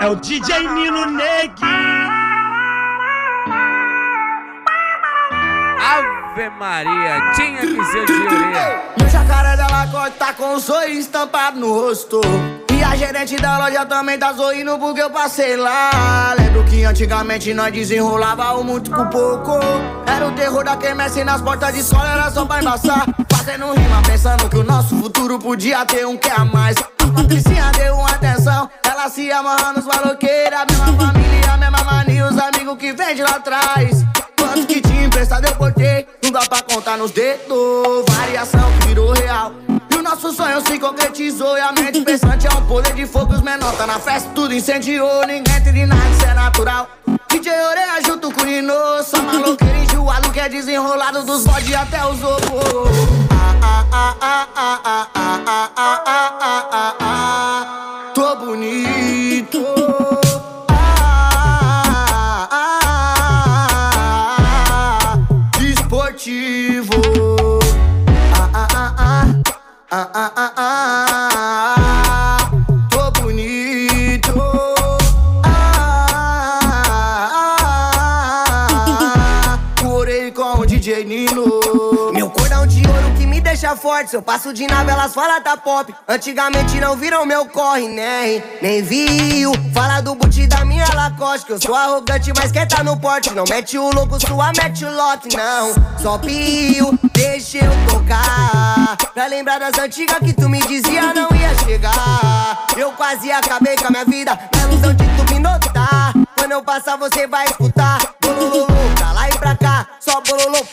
É o DJ Nino Neguinho. Ave Maria, tinha que ser orelha. No jacaré dela corta com o sorriso estampado no rosto. E a gerente da loja também tá sorrindo porque eu passei lá. Lembro que antigamente nós desenrolava o muito com pouco. Era o terror da quermesse nas portas de escola, era só pra embaçar. Fazendo rima, pensando que o nosso futuro podia ter um que a mais. A Patricinha deu uma atenção, ela se amarra nos maloqueiros. Mesma família, mesma mania, os amigos que vem de lá atrás. Quanto que tinha emprestado eu cortei, não dá pra contar nos dedos. Variação virou real. E o nosso sonho se concretizou. E a mente pensante é um poder de fogo. Os menor tá na festa, tudo incendiou. Ninguém tem nada, isso é natural. DJ Oreia junto com o Nino. Só maloqueiro enjoado que é desenrolado dos bode até os ovos. Ah, ah, ah, ah, ah, ah, ah, ah, ah, ah, ah, ah. Bonito. Deixa forte. Se eu passo de nave, elas falam tá pop. Antigamente não viram meu corre, né? Nem viu. Fala do boot da minha Lacoste. Que eu sou arrogante, mas quer tá no porte. Não mete o louco, sua mete o lote, não. Só pio, deixa eu tocar. Pra lembrar das antigas que tu me dizia não ia chegar. Eu quase acabei com a minha vida. Na ilusão de tu me notar. Quando eu passar, você vai escutar. Bololô, pra lá e pra cá. Só bololô,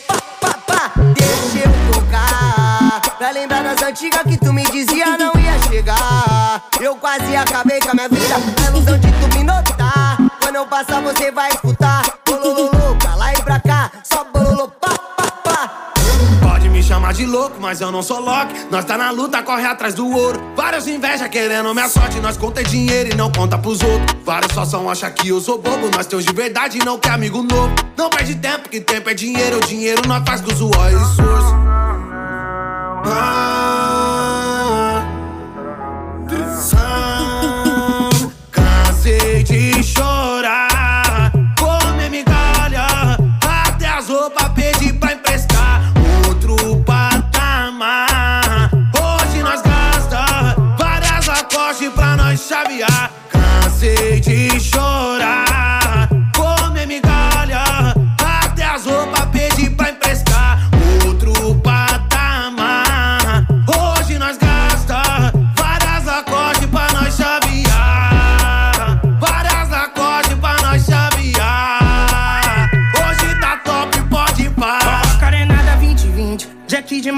lembrar das antigas que tu me dizia não ia chegar. Eu quase acabei com a minha vida. Na ilusão de tu me notar. Quando eu passar, você vai escutar. Bololô, pra lá e pra cá. Só bololô, pá, pá, pá. Pode me chamar de louco, mas eu não sou Loki. Nós tá na luta, corre atrás do ouro. Vários inveja querendo minha sorte. Nós conta é dinheiro e não conta pros outros. Vários só são acha que eu sou bobo. Nós temos de verdade e não quer amigo novo. Não perde tempo, que tempo é dinheiro. O dinheiro nós faz com suor e. Decisão. Cansei de chorar. Comer migalha. Até as roupas pedi pra emprestar. Outro patamar. Hoje nós gasta várias apostas pra nós chavear. Cansei de chorar.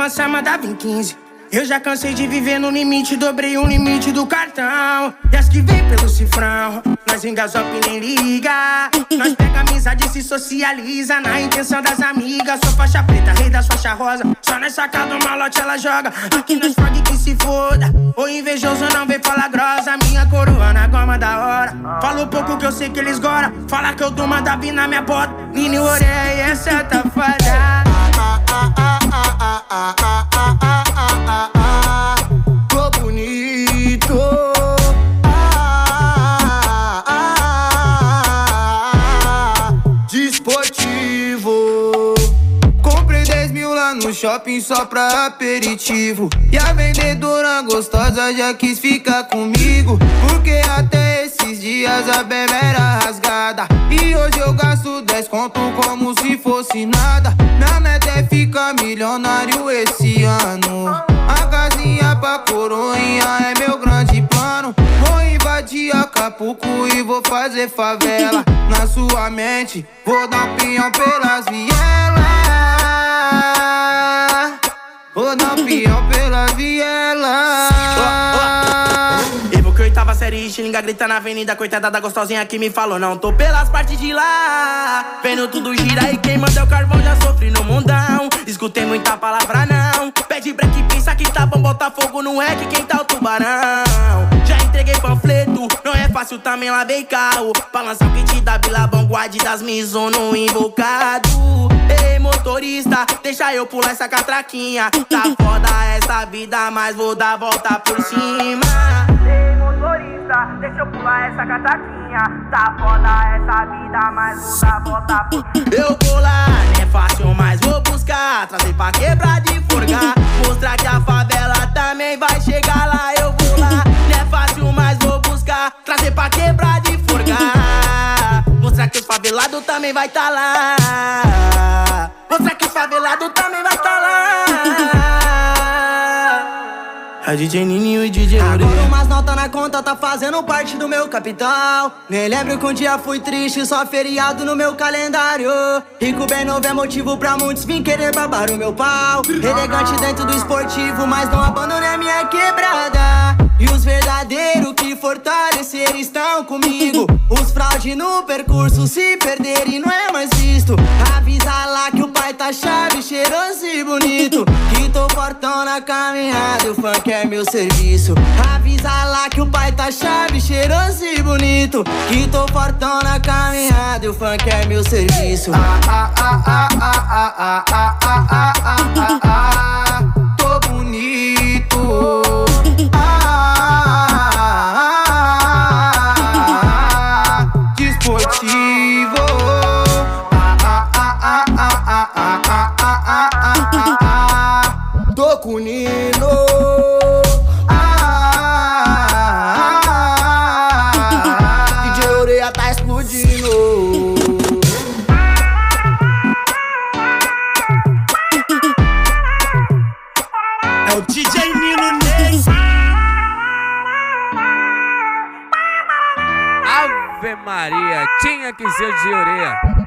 Jack de Massama da 15. Eu já cansei de viver no limite, dobrei o limite do cartão. E as que vem pelo cifrão, nós engasop nem liga. Nós pega amizade e se socializa na intenção das amigas. Sou faixa preta, rei das faixa rosa. Só nós saca do malote ela joga. Aqui nós frog que se foda. O invejoso não vem falar grossa. Minha coroa na goma da hora. Falo pouco que eu sei que eles gora. Fala que eu dou uma davi na minha bota. Nini Oreia e essa tafada. ah, Desportivo. Comprei 10 mil lá no shopping só pra aperitivo. E a vendedora gostosa já quis ficar comigo. Porque até esses dias a bebê era rasgada. E hoje eu gasto 10 conto como se fosse nada. Minha meta é ficar milionário esse ano. A casinha pra coroinha é meu grande plano. Acapulco e vou fazer favela. Na sua mente, vou dar um pinhão pelas vielas. Vou dar um pinhão pelas vielas. Série, xinga grita na avenida Coitada da gostosinha que me falou Não tô pelas partes de lá. Vendo tudo gira e quem manda é o carvão Já sofri no mundão. Escutei muita palavra não. Pede break, pensa que tá bom Botar fogo no que quem tá o tubarão? Já entreguei panfleto Não é fácil também lavei carro. Pra lançar o kit da Bilabão Guarde das Mizuno invocado. Ei motorista, deixa eu pular essa catraquinha. Tá foda essa vida, mas vou dar volta por cima deixa eu pular essa cataquinha. Tá foda essa vida, mas luta volta pro. Eu vou lá, não é fácil, mas vou buscar. Trazer pra quebrar de forgar. Mostrar que a favela também vai chegar lá. Eu vou lá, não é fácil, mas vou buscar. Trazer pra quebrar de forgar. Mostrar que os favelados também vai tá lá. A DJ Nininho e DJ Agora umas notas na conta tá fazendo parte do meu capital. Nem lembro que um dia fui triste, só feriado no meu calendário. Rico bem novo é motivo pra muitos vir querer babar o meu pau. Elegante dentro do esportivo, mas não abandonei a minha quebrada. E os verdadeiros que fortaleceram estão comigo. Os fraude no percurso se perderem não é mais visto. Avisa lá que o tá chave, cheiroso e bonito. Que tô fortão na caminhada, o funk é meu serviço. Avisa lá que o pai tá chave, cheiroso e bonito. Que tô fortão na caminhada, o funk é meu serviço. Ah, ah, ah, ah, ah, ah, ah, ah, ah, ah, ah, Maria, tinha que ser de orelha.